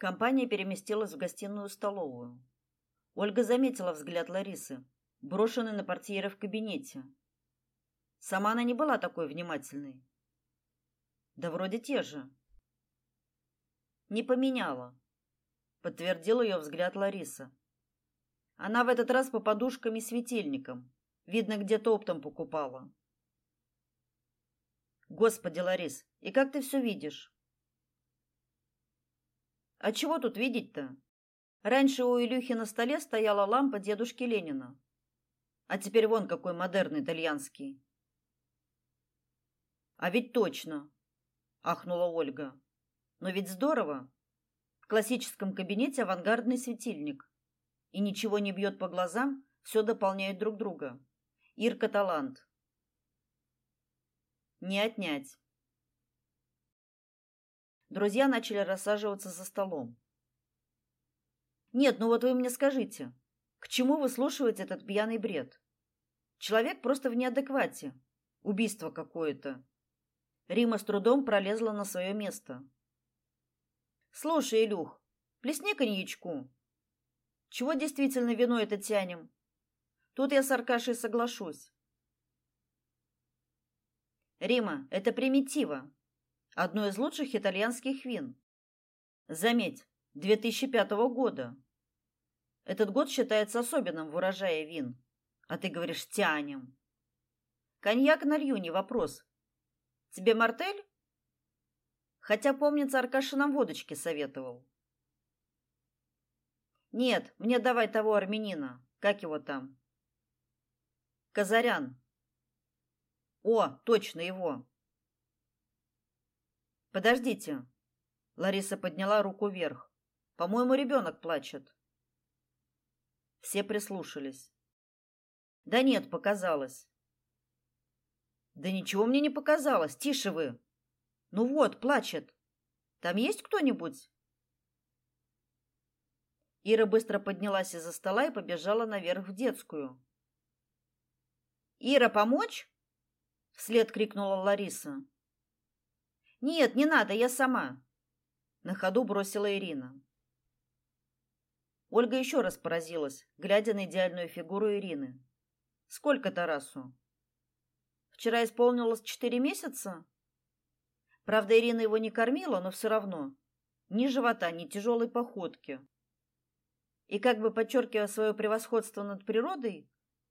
Компания переместилась в гостиную-столовую. Ольга заметила взгляд Ларисы, брошенный на портьеры в кабинете. Сама она не была такой внимательной. Да вроде те же. Не поменяла, подтвердил ее взгляд Лариса. Она в этот раз по подушкам и светильникам. Видно, где-то оптом покупала. Господи, Ларис, и как ты все видишь? А чего тут видеть-то? Раньше у Илюхи на столе стояла лампа дедушки Ленина. А теперь вон какой модерный итальянский. А ведь точно, ахнула Ольга. Но ведь здорово. В классическом кабинете авангардный светильник. И ничего не бьет по глазам, все дополняет друг друга. Ирка талант. Не отнять. Друзья начали рассаживаться за столом. Нет, ну вот вы мне скажите, к чему вы слушаете этот пьяный бред? Человек просто в неадеквате. Убийство какое-то. Рима с трудом пролезла на свое место. Слушай, Илюх, плесни коньячку. Чего действительно вино это тянем? Тут я с Аркашей соглашусь. Рима, это примитива одно из лучших итальянских вин. Заметь, 2005 года. Этот год считается особенным в урожае вин. А ты говоришь тянем. Коньяк налью, не вопрос. Тебе мартель? Хотя, помнится, Аркаша нам водочки советовал. Нет, мне давай того армянина. Как его там? Казарян. О, точно его. Подождите. Лариса подняла руку вверх. По-моему, ребенок плачет. Все прислушались. Да нет, показалось. Да ничего мне не показалось. Тише вы. Ну вот, плачет. Там есть кто-нибудь? Ира быстро поднялась из-за стола и побежала наверх в детскую. Ира, помочь? вслед крикнула Лариса. Нет, не надо, я сама, на ходу бросила Ирина. Ольга еще раз поразилась, глядя на идеальную фигуру Ирины. Сколько Тарасу? Вчера исполнилось четыре месяца? Правда, Ирина его не кормила, но все равно ни живота, ни тяжелой походки. И как бы подчеркивая свое превосходство над природой,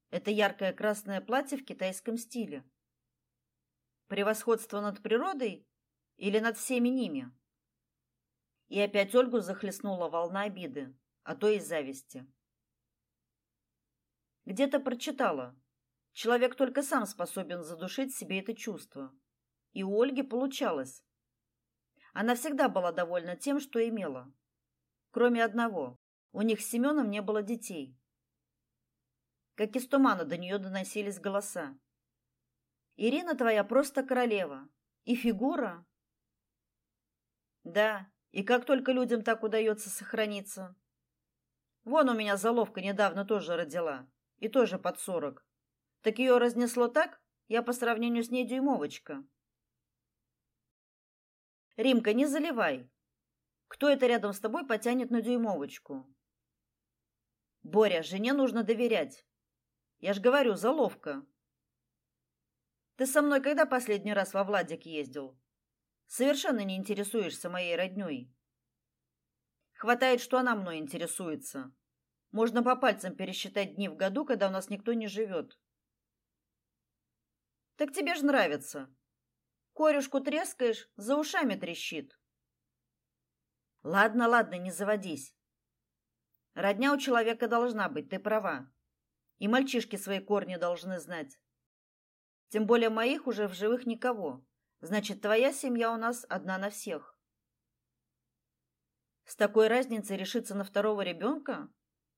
это яркое красное платье в китайском стиле. Превосходство над природой или над всеми ними? И опять Ольгу захлестнула волна обиды, а то и зависти. Где-то прочитала: человек только сам способен задушить себе это чувство. И у Ольги получалось. Она всегда была довольна тем, что имела. Кроме одного: у них с Семеном не было детей. Как из тумана до нее доносились голоса. Ирина твоя просто королева, и фигура да, и как только людям так удается сохраниться. Вон у меня заловка недавно тоже родила, и тоже под сорок. Так ее разнесло так, я по сравнению с ней дюймовочка. Римка, не заливай. Кто это рядом с тобой потянет на дюймовочку? Боря, жене нужно доверять. Я ж говорю, заловка. Ты со мной когда последний раз во Владик ездил? Совершенно не интересуешься моей роднёй. Хватает, что она мной интересуется. Можно по пальцам пересчитать дни в году, когда у нас никто не живет. Так тебе ж нравится. Корюшку трескаешь, за ушами трещит. Ладно, ладно, не заводись. Родня у человека должна быть, ты права. И мальчишки свои корни должны знать. Тем более моих уже в живых никого. Значит, твоя семья у нас одна на всех. С такой разницей решиться на второго ребенка?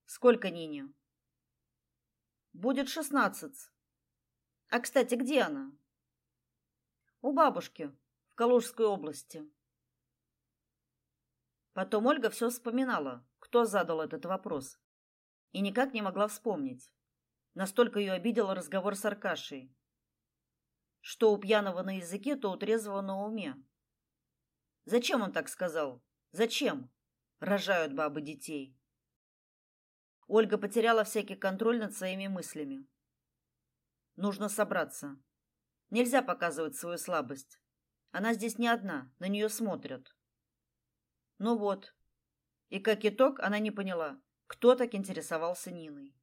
Сколько Нине? Будет шестнадцать. А, кстати, где она? У бабушки в Калужской области. Потом Ольга все вспоминала, кто задал этот вопрос, и никак не могла вспомнить. Настолько ее обидел разговор с Аркашей. Что у пьяного на языке, то у трезвого на уме. Зачем он так сказал? Зачем? Рожают бабы детей. Ольга потеряла всякий контроль над своими мыслями. Нужно собраться. Нельзя показывать свою слабость. Она здесь не одна, на нее смотрят. Ну вот. И как итог, она не поняла, кто так интересовался Ниной.